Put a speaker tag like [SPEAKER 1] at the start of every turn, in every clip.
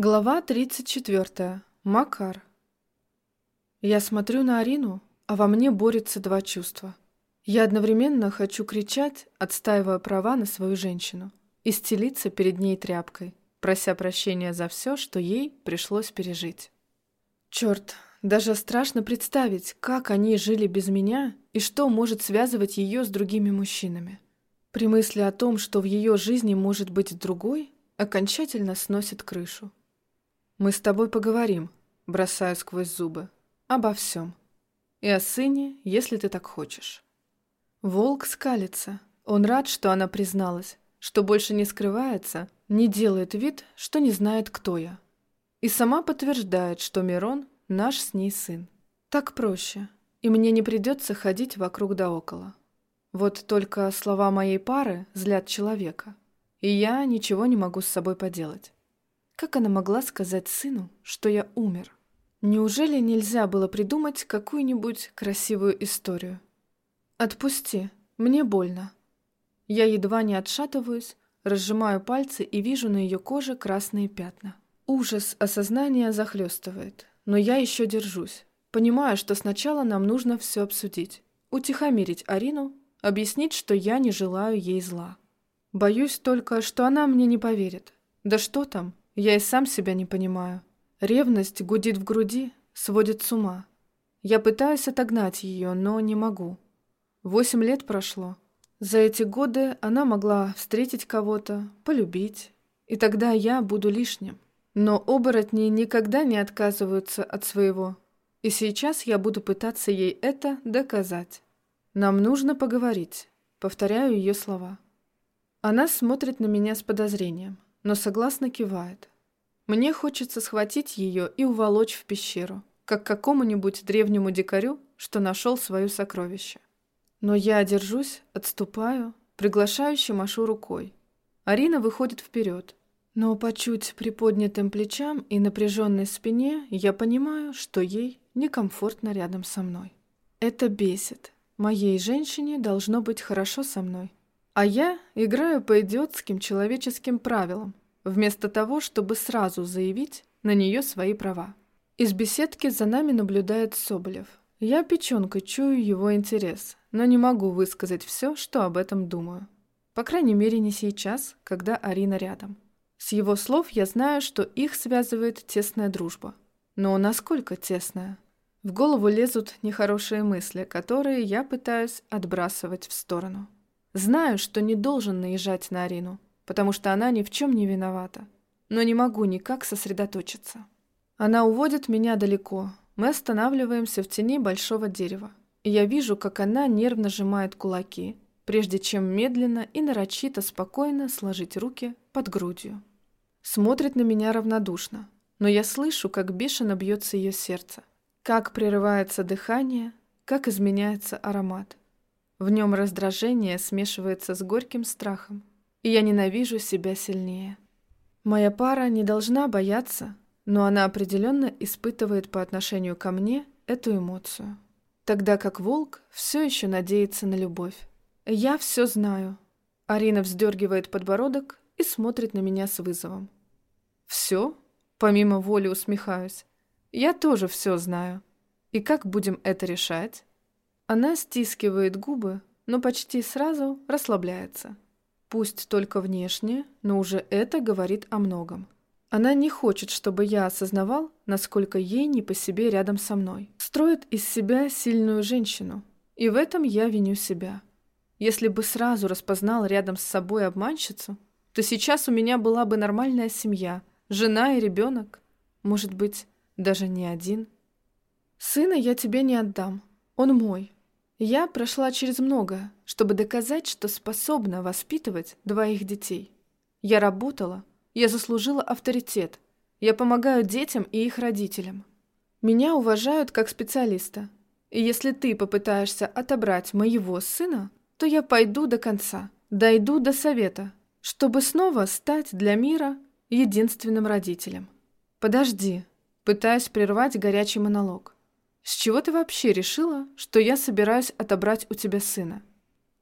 [SPEAKER 1] Глава 34. Макар. Я смотрю на Арину, а во мне борются два чувства. Я одновременно хочу кричать, отстаивая права на свою женщину, и стелиться перед ней тряпкой, прося прощения за все, что ей пришлось пережить. Черт, даже страшно представить, как они жили без меня и что может связывать ее с другими мужчинами. При мысли о том, что в ее жизни может быть другой, окончательно сносит крышу. «Мы с тобой поговорим», — бросаю сквозь зубы. «Обо всем. И о сыне, если ты так хочешь». Волк скалится. Он рад, что она призналась, что больше не скрывается, не делает вид, что не знает, кто я. И сама подтверждает, что Мирон — наш с ней сын. Так проще, и мне не придется ходить вокруг да около. Вот только слова моей пары злят человека, и я ничего не могу с собой поделать. Как она могла сказать сыну, что я умер? Неужели нельзя было придумать какую-нибудь красивую историю? «Отпусти, мне больно». Я едва не отшатываюсь, разжимаю пальцы и вижу на ее коже красные пятна. Ужас осознания захлестывает, но я еще держусь. Понимаю, что сначала нам нужно все обсудить. Утихомирить Арину, объяснить, что я не желаю ей зла. Боюсь только, что она мне не поверит. Да что там, я и сам себя не понимаю. Ревность гудит в груди, сводит с ума. Я пытаюсь отогнать ее, но не могу. Восемь лет прошло. За эти годы она могла встретить кого-то, полюбить, и тогда я буду лишним. Но оборотни никогда не отказываются от своего. И сейчас я буду пытаться ей это доказать. Нам нужно поговорить. Повторяю ее слова. Она смотрит на меня с подозрением но согласно кивает. Мне хочется схватить ее и уволочь в пещеру, как какому-нибудь древнему дикарю, что нашел свое сокровище. Но я держусь, отступаю, приглашающе машу рукой. Арина выходит вперед, но по чуть приподнятым плечам и напряженной спине я понимаю, что ей некомфортно рядом со мной. Это бесит. Моей женщине должно быть хорошо со мной. А я играю по идиотским человеческим правилам, вместо того, чтобы сразу заявить на нее свои права. Из беседки за нами наблюдает Соболев. Я печенкой чую его интерес, но не могу высказать все, что об этом думаю. По крайней мере, не сейчас, когда Арина рядом. С его слов я знаю, что их связывает тесная дружба. Но насколько тесная? В голову лезут нехорошие мысли, которые я пытаюсь отбрасывать в сторону. Знаю, что не должен наезжать на Арину, потому что она ни в чем не виновата, но не могу никак сосредоточиться. Она уводит меня далеко. Мы останавливаемся в тени большого дерева, и я вижу, как она нервно сжимает кулаки, прежде чем медленно и нарочито спокойно сложить руки под грудью. Смотрит на меня равнодушно, но я слышу, как бешено бьется ее сердце, как прерывается дыхание, как изменяется аромат. В нем раздражение смешивается с горьким страхом, и я ненавижу себя сильнее. Моя пара не должна бояться, но она определенно испытывает по отношению ко мне эту эмоцию. Тогда как волк все еще надеется на любовь. Я все знаю. Арина вздергивает подбородок и смотрит на меня с вызовом. Все? Помимо воли усмехаюсь. Я тоже все знаю. И как будем это решать? Она стискивает губы, но почти сразу расслабляется. Пусть только внешне, но уже это говорит о многом. Она не хочет, чтобы я осознавал, насколько ей не по себе рядом со мной. Строит из себя сильную женщину. И в этом я виню себя. Если бы сразу распознал рядом с собой обманщицу, то сейчас у меня была бы нормальная семья, жена и ребенок. Может быть, даже не один. Сына я тебе не отдам. Он мой, я прошла через многое, чтобы доказать, что способна воспитывать двоих детей. Я работала, я заслужила авторитет, я помогаю детям и их родителям. Меня уважают как специалиста. И если ты попытаешься отобрать моего сына, то я пойду до конца, дойду до совета, чтобы снова стать для мира единственным родителем. Подожди, пытаясь прервать горячий монолог. С чего ты вообще решила, что я собираюсь отобрать у тебя сына?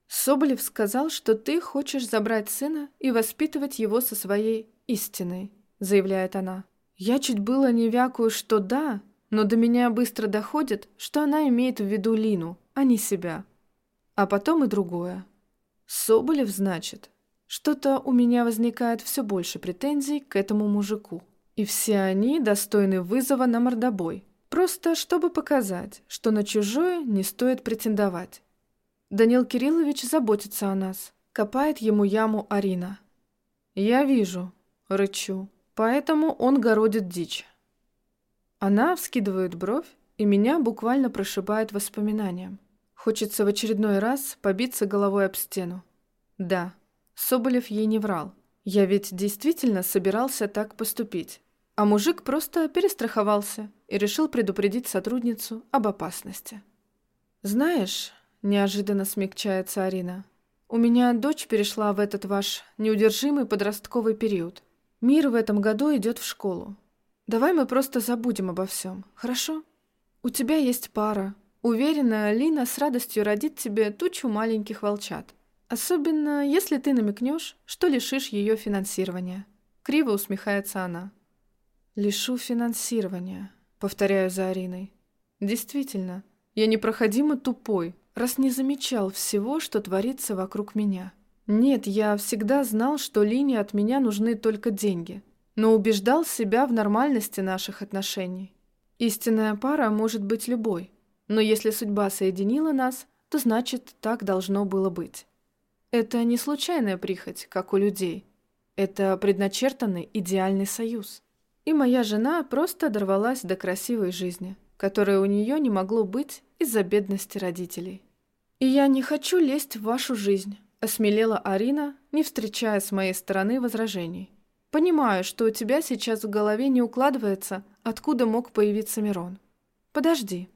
[SPEAKER 1] Соболев сказал, что ты хочешь забрать сына и воспитывать его со своей истиной, заявляет она. Я чуть было не вякую, что да, но до меня быстро доходит, что она имеет в виду Лину, а не себя. А потом и другое. Соболев, значит. Что-то у меня возникает все больше претензий к этому мужику. И все они достойны вызова на мордобой. Просто чтобы показать, что на чужое не стоит претендовать. Данил Кириллович заботится о нас. Копает ему яму Арина. Я вижу, рычу. Поэтому он городит дичь. Она вскидывает бровь, и меня буквально прошибает воспоминанием. Хочется в очередной раз побиться головой об стену. Да, Соболев ей не врал. Я ведь действительно собирался так поступить. А мужик просто перестраховался и решил предупредить сотрудницу об опасности. «Знаешь», — неожиданно смягчается Арина, «у меня дочь перешла в этот ваш неудержимый подростковый период. Мир в этом году идет в школу. Давай мы просто забудем обо всем, хорошо? У тебя есть пара. Уверена, Лина с радостью родит тебе тучу маленьких волчат. Особенно, если ты намекнешь, что лишишь ее финансирования. Криво усмехается она. Лишу финансирования, повторяю за Ариной. Действительно, я непроходимо тупой, раз не замечал всего, что творится вокруг меня. Нет, я всегда знал, что Лине от меня нужны только деньги, но убеждал себя в нормальности наших отношений. Истинная пара может быть любой, но если судьба соединила нас, то значит, так должно было быть. Это не случайная прихоть, как у людей. Это предначертанный идеальный союз. И моя жена просто дорвалась до красивой жизни, которой у нее не могло быть из-за бедности родителей. И я не хочу лезть в вашу жизнь, Осмелела Арина, не встречая с моей стороны возражений. «Понимаю, что у тебя сейчас в голове не укладывается, откуда мог появиться Мирон. Подожди».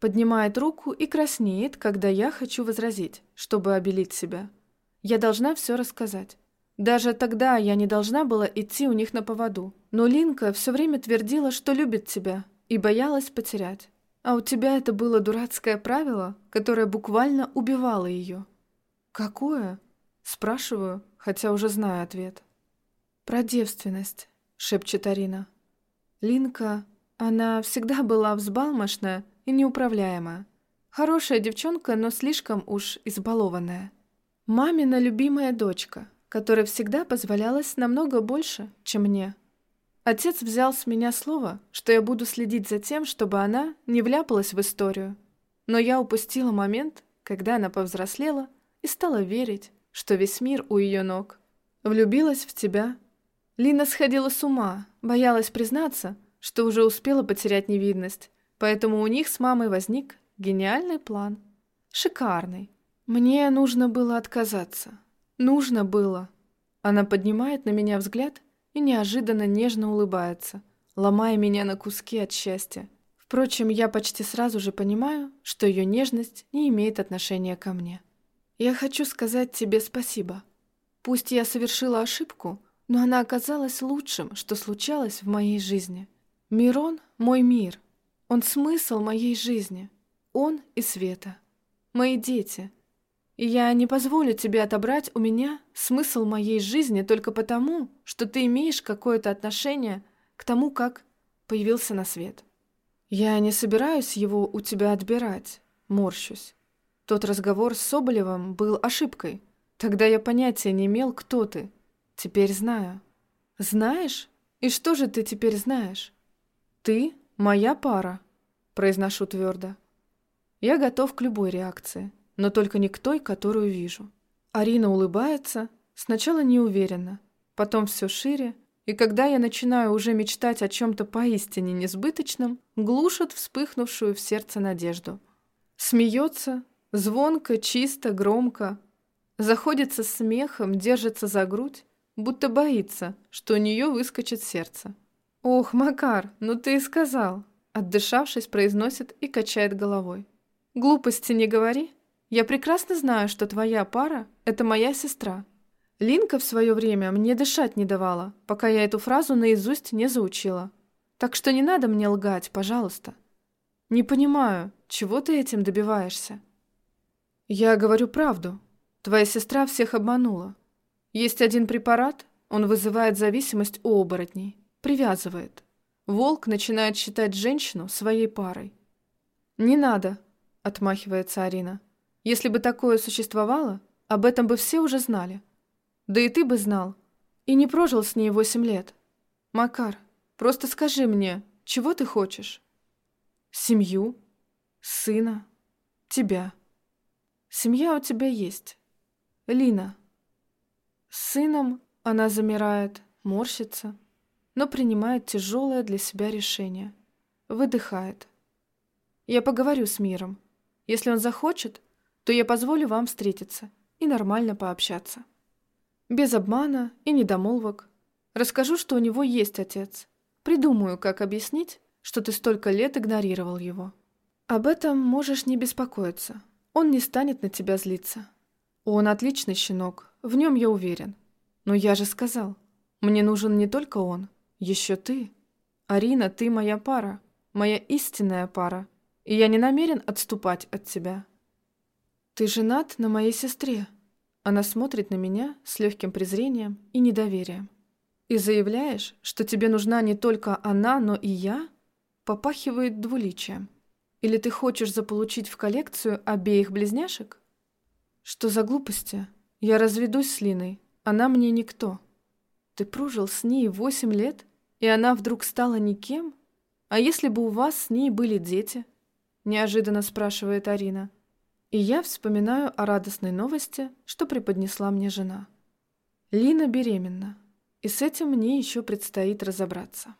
[SPEAKER 1] Поднимает руку и краснеет, когда я хочу возразить, чтобы обелить себя. Я должна все рассказать. Даже тогда я не должна была идти у них на поводу. Но Линка все время твердила, что любит тебя, и боялась потерять. А у тебя это было дурацкое правило, которое буквально убивало ее. «Какое?» – спрашиваю, хотя уже знаю ответ. «Про девственность», – шепчет Арина. Линка, она всегда была взбалмошная и неуправляемая. Хорошая девчонка, но слишком уж избалованная. Мамина любимая дочка, которой всегда позволялось намного больше, чем мне. Отец взял с меня слово, что я буду следить за тем, чтобы она не вляпалась в историю. Но я упустила момент, когда она повзрослела – и стала верить, что весь мир у ее ног. Влюбилась в тебя. Лина сходила с ума, боялась признаться, что уже успела потерять невидность, поэтому у них с мамой возник гениальный план. Шикарный. Мне нужно было отказаться. Нужно было. Она поднимает на меня взгляд и неожиданно нежно улыбается, ломая меня на куски от счастья. Впрочем, я почти сразу же понимаю, что ее нежность не имеет отношения ко мне. Я хочу сказать тебе спасибо. Пусть я совершила ошибку, но она оказалась лучшим, что случалось в моей жизни. Мирон — мой мир. Он смысл моей жизни. Он и Света. Мои дети. Я не позволю тебе отобрать у меня смысл моей жизни только потому, что ты имеешь какое-то отношение к тому, как появился на свет. Я не собираюсь его у тебя отбирать, морщусь. Тот разговор с Соболевым был ошибкой. Тогда я понятия не имел, кто ты. Теперь знаю. Знаешь? И что же ты теперь знаешь? Ты моя пара, произношу твердо. Я готов к любой реакции, но только не к той, которую вижу. Арина улыбается, сначала неуверенно, потом все шире, и когда я начинаю уже мечтать о чем-то поистине несбыточном, глушат вспыхнувшую в сердце надежду. Смеется, Звонко, чисто, громко. Заходится смехом, держится за грудь, будто боится, что у нее выскочит сердце. «Ох, Макар, ну ты и сказал!» Отдышавшись, произносит и качает головой. «Глупости не говори. Я прекрасно знаю, что твоя пара — это моя сестра. Линка в свое время мне дышать не давала, пока я эту фразу наизусть не заучила. Так что не надо мне лгать, пожалуйста. Не понимаю, чего ты этим добиваешься?» «Я говорю правду. Твоя сестра всех обманула. Есть один препарат, он вызывает зависимость у оборотней, привязывает. волк начинает считать женщину своей парой. «Не надо», — отмахивается Арина. «Если бы такое существовало, об этом бы все уже знали. Да и ты бы знал. И не прожил с ней восемь лет. Макар, просто скажи мне, чего ты хочешь? Семью? Сына? Тебя? Семья у тебя есть. Лина. С сыном она замирает, морщится, но принимает тяжелое для себя решение. Выдыхает. Я поговорю с миром. Если он захочет, то я позволю вам встретиться и нормально пообщаться. Без обмана и недомолвок. Расскажу, что у него есть отец. Придумаю, как объяснить, что ты столько лет игнорировал его. Об этом можешь не беспокоиться. Он не станет на тебя злиться. Он отличный щенок, в нем я уверен. Но я же сказал, мне нужен не только он, еще ты. Арина, ты моя пара, моя истинная пара, и я не намерен отступать от тебя. Ты женат на моей сестре. Она смотрит на меня с легким презрением и недоверием. И заявляешь, что тебе нужна не только она, но и я? Попахивает двуличием. Или ты хочешь заполучить в коллекцию обеих близняшек? Что за глупости? Я разведусь с Линой. Она мне никто. Ты прожил с ней восемь лет, и она вдруг стала никем? А если бы у вас с ней были дети? Неожиданно спрашивает Арина. И я вспоминаю о радостной новости, что преподнесла мне жена. Лина беременна, и с этим мне еще предстоит разобраться.